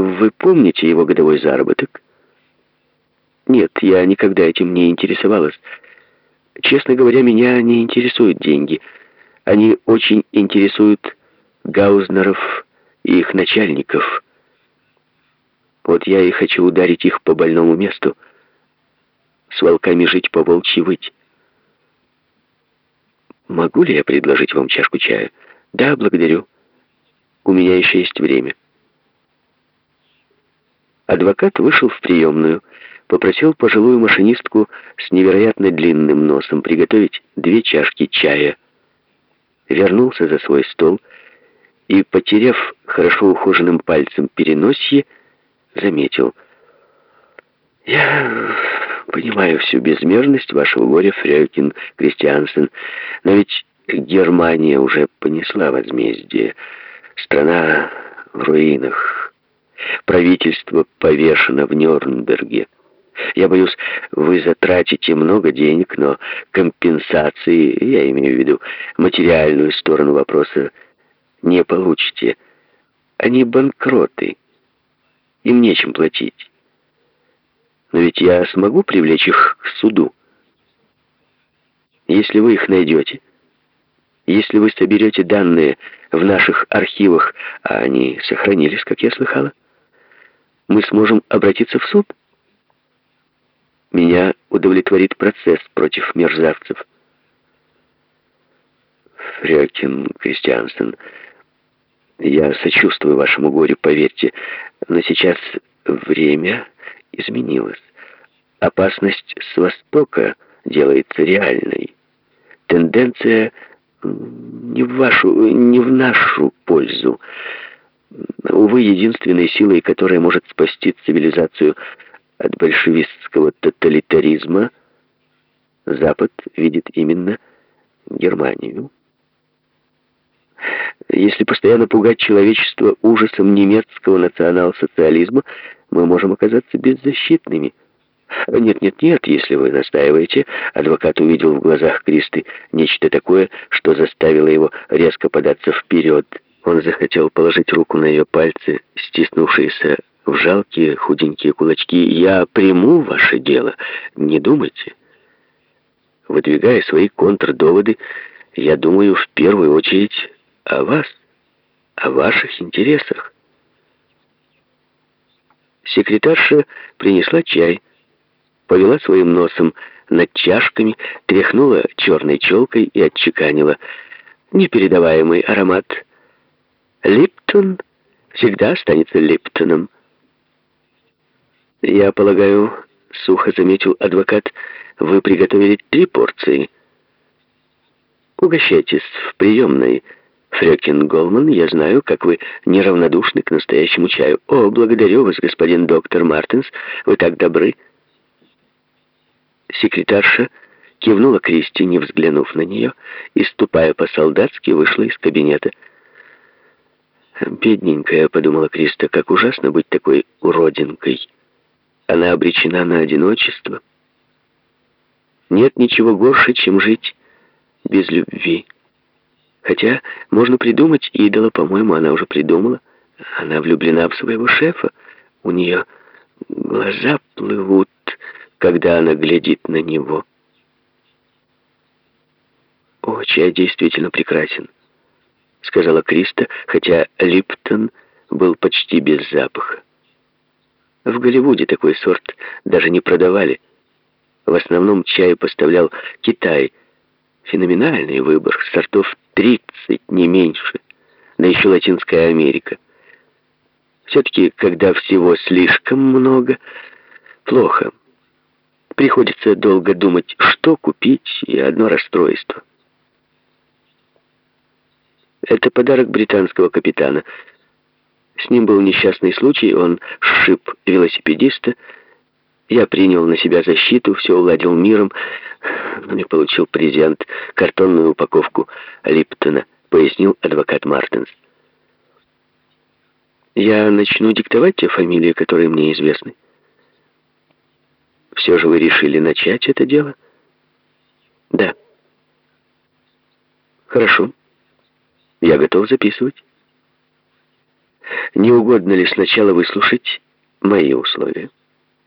Вы помните его годовой заработок? Нет, я никогда этим не интересовалась. Честно говоря, меня не интересуют деньги. Они очень интересуют Гаузнеров и их начальников. Вот я и хочу ударить их по больному месту. С волками жить, по волчьи выть. Могу ли я предложить вам чашку чая? Да, благодарю. У меня еще есть время. Адвокат вышел в приемную, попросил пожилую машинистку с невероятно длинным носом приготовить две чашки чая. Вернулся за свой стол и, потеряв хорошо ухоженным пальцем переносье, заметил. «Я понимаю всю безмерность вашего горя, Фрёкин Кристиансен, но ведь Германия уже понесла возмездие. Страна в руинах. Правительство повешено в Нюрнберге. Я боюсь, вы затратите много денег, но компенсации, я имею в виду материальную сторону вопроса, не получите. Они банкроты. Им нечем платить. Но ведь я смогу привлечь их к суду. Если вы их найдете, если вы соберете данные в наших архивах, а они сохранились, как я слыхала, мы сможем обратиться в суд. Меня удовлетворит процесс против мерзавцев. Фрёкин Кристиансен, я сочувствую вашему горю, поверьте, но сейчас время изменилось. Опасность с востока делается реальной. Тенденция не в вашу, не в нашу пользу. Увы, единственной силой, которая может спасти цивилизацию от большевистского тоталитаризма, Запад видит именно Германию. Если постоянно пугать человечество ужасом немецкого национал-социализма, мы можем оказаться беззащитными. «Нет, нет, нет, если вы настаиваете». Адвокат увидел в глазах Кристы нечто такое, что заставило его резко податься вперед. Он захотел положить руку на ее пальцы, стиснувшиеся в жалкие худенькие кулачки. «Я приму ваше дело, не думайте». Выдвигая свои контрдоводы, я думаю в первую очередь о вас, о ваших интересах. Секретарша принесла чай повела своим носом над чашками, тряхнула черной челкой и отчеканила. Непередаваемый аромат. Липтон всегда останется Липтоном. Я полагаю, сухо заметил адвокат, вы приготовили три порции. Угощайтесь в приемной. Фрёкин Голман, я знаю, как вы неравнодушны к настоящему чаю. О, благодарю вас, господин доктор Мартинс, вы так добры. Секретарша кивнула Кристи, не взглянув на нее, и, ступая по-солдатски, вышла из кабинета. «Бедненькая», — подумала Криста, — «как ужасно быть такой уродинкой. Она обречена на одиночество. Нет ничего горше, чем жить без любви. Хотя можно придумать идола, по-моему, она уже придумала. Она влюблена в своего шефа. У нее глаза плывут, когда она глядит на него. «О, чай действительно прекрасен», — сказала Криста, хотя Липтон был почти без запаха. В Голливуде такой сорт даже не продавали. В основном чай поставлял Китай. Феноменальный выбор, сортов 30, не меньше. Да еще Латинская Америка. Все-таки, когда всего слишком много, плохо. Приходится долго думать, что купить, и одно расстройство. Это подарок британского капитана. С ним был несчастный случай, он сшиб велосипедиста. Я принял на себя защиту, все уладил миром, но не получил презент, картонную упаковку Липтона, пояснил адвокат Мартинс. Я начну диктовать те фамилии, которые мне известны. Все же вы решили начать это дело? Да. Хорошо. Я готов записывать. не угодно ли сначала выслушать мои условия?